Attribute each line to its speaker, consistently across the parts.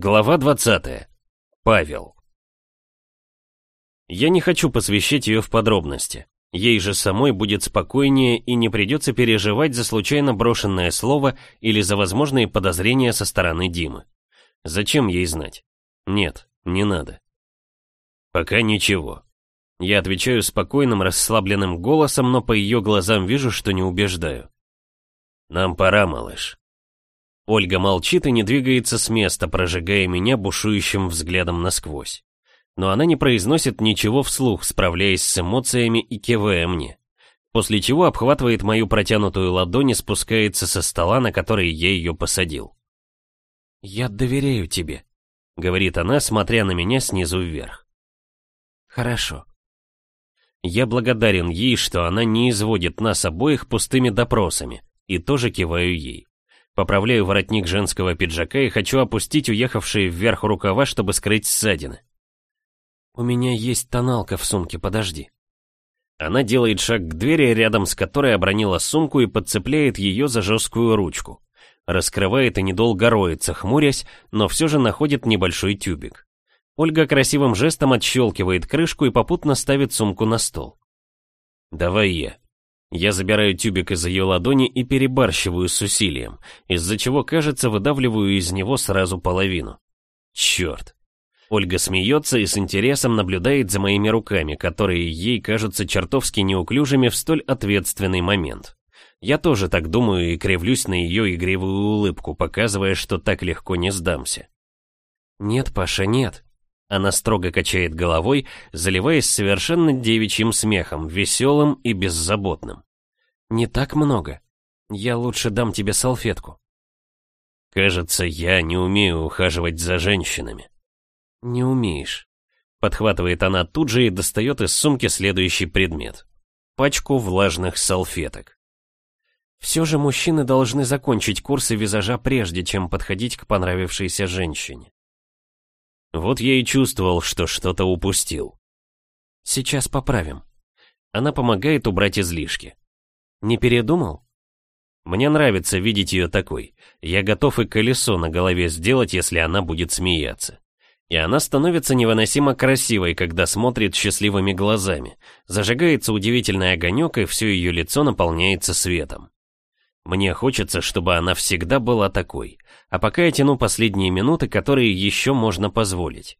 Speaker 1: Глава 20. Павел. Я не хочу посвящать ее в подробности. Ей же самой будет спокойнее и не придется переживать за случайно брошенное слово или за возможные подозрения со стороны Димы. Зачем ей знать? Нет, не надо. Пока ничего. Я отвечаю спокойным, расслабленным голосом, но по ее глазам вижу, что не убеждаю. Нам пора, малыш. Ольга молчит и не двигается с места, прожигая меня бушующим взглядом насквозь. Но она не произносит ничего вслух, справляясь с эмоциями и кивая мне. После чего обхватывает мою протянутую ладонь и спускается со стола, на который я ее посадил. «Я доверяю тебе», — говорит она, смотря на меня снизу вверх. «Хорошо». Я благодарен ей, что она не изводит нас обоих пустыми допросами, и тоже киваю ей. Поправляю воротник женского пиджака и хочу опустить уехавшие вверх рукава, чтобы скрыть ссадины. «У меня есть тоналка в сумке, подожди». Она делает шаг к двери, рядом с которой обронила сумку и подцепляет ее за жесткую ручку. Раскрывает и недолго роется, хмурясь, но все же находит небольшой тюбик. Ольга красивым жестом отщелкивает крышку и попутно ставит сумку на стол. «Давай я», я забираю тюбик из ее ладони и перебарщиваю с усилием, из-за чего, кажется, выдавливаю из него сразу половину. Черт. Ольга смеется и с интересом наблюдает за моими руками, которые ей кажутся чертовски неуклюжими в столь ответственный момент. Я тоже так думаю и кривлюсь на ее игривую улыбку, показывая, что так легко не сдамся. «Нет, Паша, нет», она строго качает головой, заливаясь совершенно девичьим смехом, веселым и беззаботным. «Не так много. Я лучше дам тебе салфетку». «Кажется, я не умею ухаживать за женщинами». «Не умеешь». Подхватывает она тут же и достает из сумки следующий предмет. Пачку влажных салфеток. Все же мужчины должны закончить курсы визажа прежде, чем подходить к понравившейся женщине. Вот я и чувствовал, что что-то упустил. Сейчас поправим. Она помогает убрать излишки. Не передумал? Мне нравится видеть ее такой. Я готов и колесо на голове сделать, если она будет смеяться. И она становится невыносимо красивой, когда смотрит счастливыми глазами. Зажигается удивительный огонек, и все ее лицо наполняется светом. Мне хочется, чтобы она всегда была такой. А пока я тяну последние минуты, которые еще можно позволить.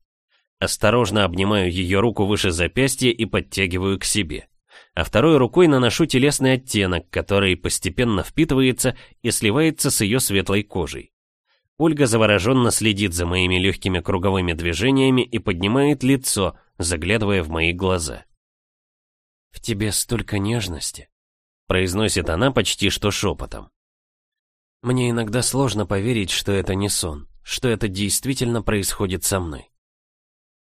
Speaker 1: Осторожно обнимаю ее руку выше запястья и подтягиваю к себе. А второй рукой наношу телесный оттенок, который постепенно впитывается и сливается с ее светлой кожей. Ольга завороженно следит за моими легкими круговыми движениями и поднимает лицо, заглядывая в мои глаза. «В тебе столько нежности», — произносит она почти что шепотом. Мне иногда сложно поверить, что это не сон, что это действительно происходит со мной.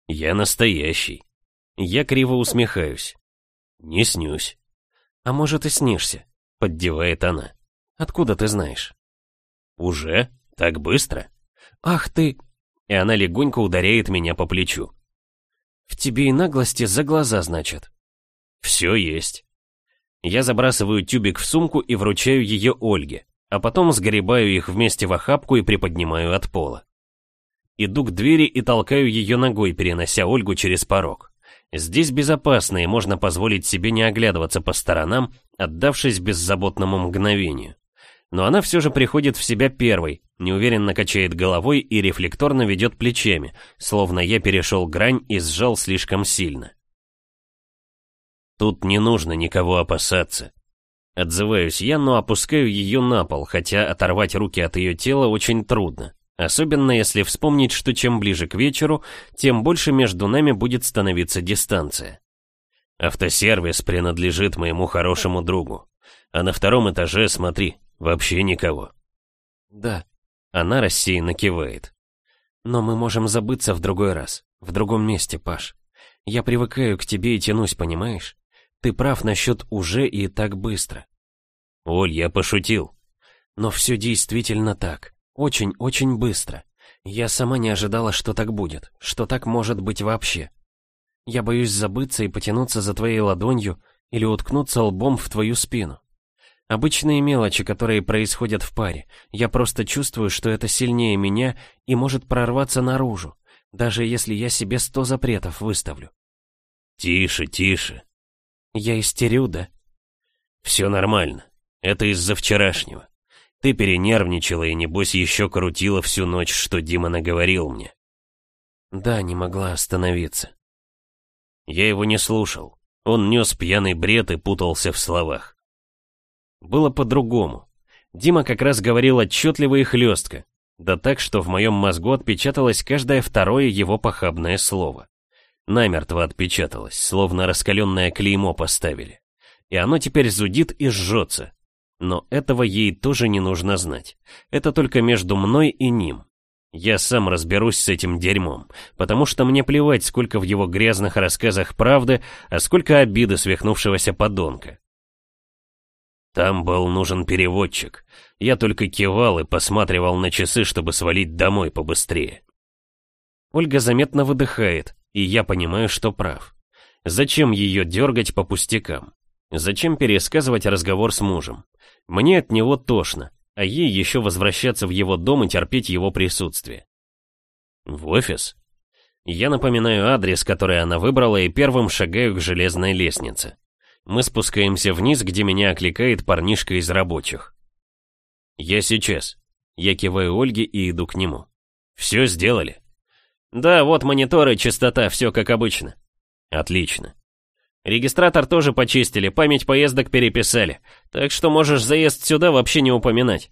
Speaker 1: Я настоящий. Я криво усмехаюсь. Не снюсь. А может и снишься, поддевает она. Откуда ты знаешь? Уже? Так быстро? Ах ты... И она легонько ударяет меня по плечу. В тебе и наглости за глаза, значит. Все есть. Я забрасываю тюбик в сумку и вручаю ее Ольге а потом сгребаю их вместе в охапку и приподнимаю от пола. Иду к двери и толкаю ее ногой, перенося Ольгу через порог. Здесь безопасно и можно позволить себе не оглядываться по сторонам, отдавшись беззаботному мгновению. Но она все же приходит в себя первой, неуверенно качает головой и рефлекторно ведет плечами, словно я перешел грань и сжал слишком сильно. Тут не нужно никого опасаться. Отзываюсь я, но опускаю ее на пол, хотя оторвать руки от ее тела очень трудно. Особенно если вспомнить, что чем ближе к вечеру, тем больше между нами будет становиться дистанция. Автосервис принадлежит моему хорошему другу. А на втором этаже, смотри, вообще никого. Да, она рассеянно кивает. Но мы можем забыться в другой раз, в другом месте, Паш. Я привыкаю к тебе и тянусь, понимаешь? Ты прав насчет «уже» и «так быстро». Оль, я пошутил. Но все действительно так. Очень-очень быстро. Я сама не ожидала, что так будет, что так может быть вообще. Я боюсь забыться и потянуться за твоей ладонью или уткнуться лбом в твою спину.
Speaker 2: Обычные мелочи, которые происходят в паре. Я просто чувствую, что это сильнее меня и может прорваться наружу, даже если я себе сто запретов выставлю.
Speaker 1: Тише, тише.
Speaker 2: Я истерю, да?
Speaker 1: Все нормально. Это из-за вчерашнего. Ты перенервничала и, небось, еще крутила всю ночь, что Дима наговорил мне.
Speaker 2: Да, не могла остановиться.
Speaker 1: Я его не слушал. Он нес пьяный бред и путался в словах. Было по-другому. Дима как раз говорил отчетливо и хлестко, да так, что в моем мозгу отпечаталось каждое второе его похабное слово. Намертво отпечаталось, словно раскаленное клеймо поставили. И оно теперь зудит и жжется. Но этого ей тоже не нужно знать. Это только между мной и ним. Я сам разберусь с этим дерьмом, потому что мне плевать, сколько в его грязных рассказах правды, а сколько обиды свихнувшегося подонка. Там был нужен переводчик. Я только кивал и посматривал на часы, чтобы свалить домой побыстрее. Ольга заметно выдыхает, и я понимаю, что прав. Зачем ее дергать по пустякам? Зачем пересказывать разговор с мужем? Мне от него тошно, а ей еще возвращаться в его дом и терпеть его присутствие. В офис? Я напоминаю адрес, который она выбрала, и первым шагаю к железной лестнице. Мы спускаемся вниз, где меня окликает парнишка из рабочих. «Я сейчас». Я киваю Ольге и иду к нему. «Все сделали?» «Да, вот мониторы, частота, все как обычно». «Отлично». «Регистратор тоже почистили, память поездок переписали, так что можешь заезд сюда вообще не упоминать».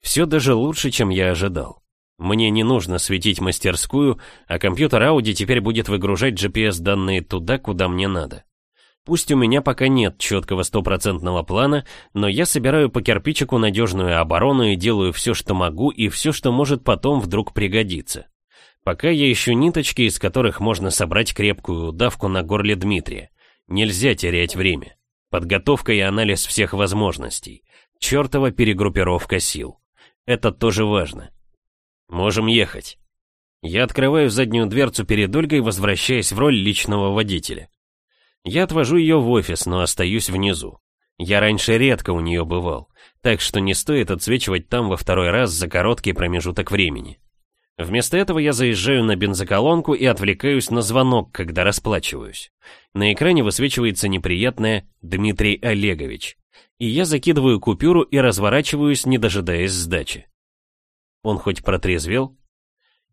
Speaker 1: Все даже лучше, чем я ожидал. Мне не нужно светить мастерскую, а компьютер Audi теперь будет выгружать GPS-данные туда, куда мне надо. Пусть у меня пока нет четкого стопроцентного плана, но я собираю по кирпичику надежную оборону и делаю все, что могу, и все, что может потом вдруг пригодиться. Пока я ищу ниточки, из которых можно собрать крепкую удавку на горле Дмитрия. Нельзя терять время. Подготовка и анализ всех возможностей. Чертова перегруппировка сил. Это тоже важно. Можем ехать. Я открываю заднюю дверцу перед Ольгой, возвращаясь в роль личного водителя. Я отвожу ее в офис, но остаюсь внизу. Я раньше редко у нее бывал, так что не стоит отсвечивать там во второй раз за короткий промежуток времени. Вместо этого я заезжаю на бензоколонку и отвлекаюсь на звонок, когда расплачиваюсь. На экране высвечивается неприятное «Дмитрий Олегович», и я закидываю купюру и разворачиваюсь, не дожидаясь сдачи. Он хоть протрезвел?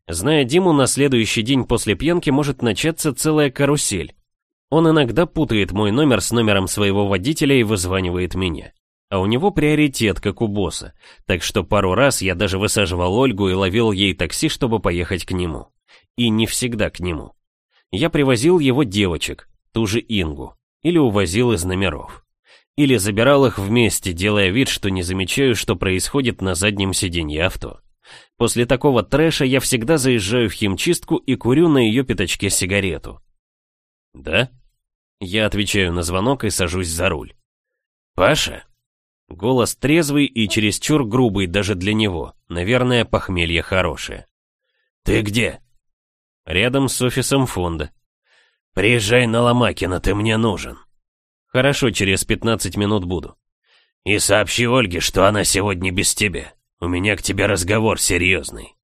Speaker 1: Зная Диму, на следующий день после пьянки может начаться целая карусель. Он иногда путает мой номер с номером своего водителя и вызванивает меня. А у него приоритет, как у босса, так что пару раз я даже высаживал Ольгу и ловил ей такси, чтобы поехать к нему. И не всегда к нему. Я привозил его девочек, ту же Ингу, или увозил из номеров. Или забирал их вместе, делая вид, что не замечаю, что происходит на заднем сиденье авто. После такого трэша я всегда заезжаю в химчистку и курю на ее пятачке сигарету. «Да?» Я отвечаю на звонок и сажусь за руль. «Паша?» Голос трезвый и чересчур грубый даже для него. Наверное, похмелье хорошее. «Ты где?» «Рядом с офисом фонда». «Приезжай на Ломакина, ты мне нужен». «Хорошо, через 15 минут буду». «И сообщи Ольге, что она сегодня без тебя. У меня к тебе разговор серьезный».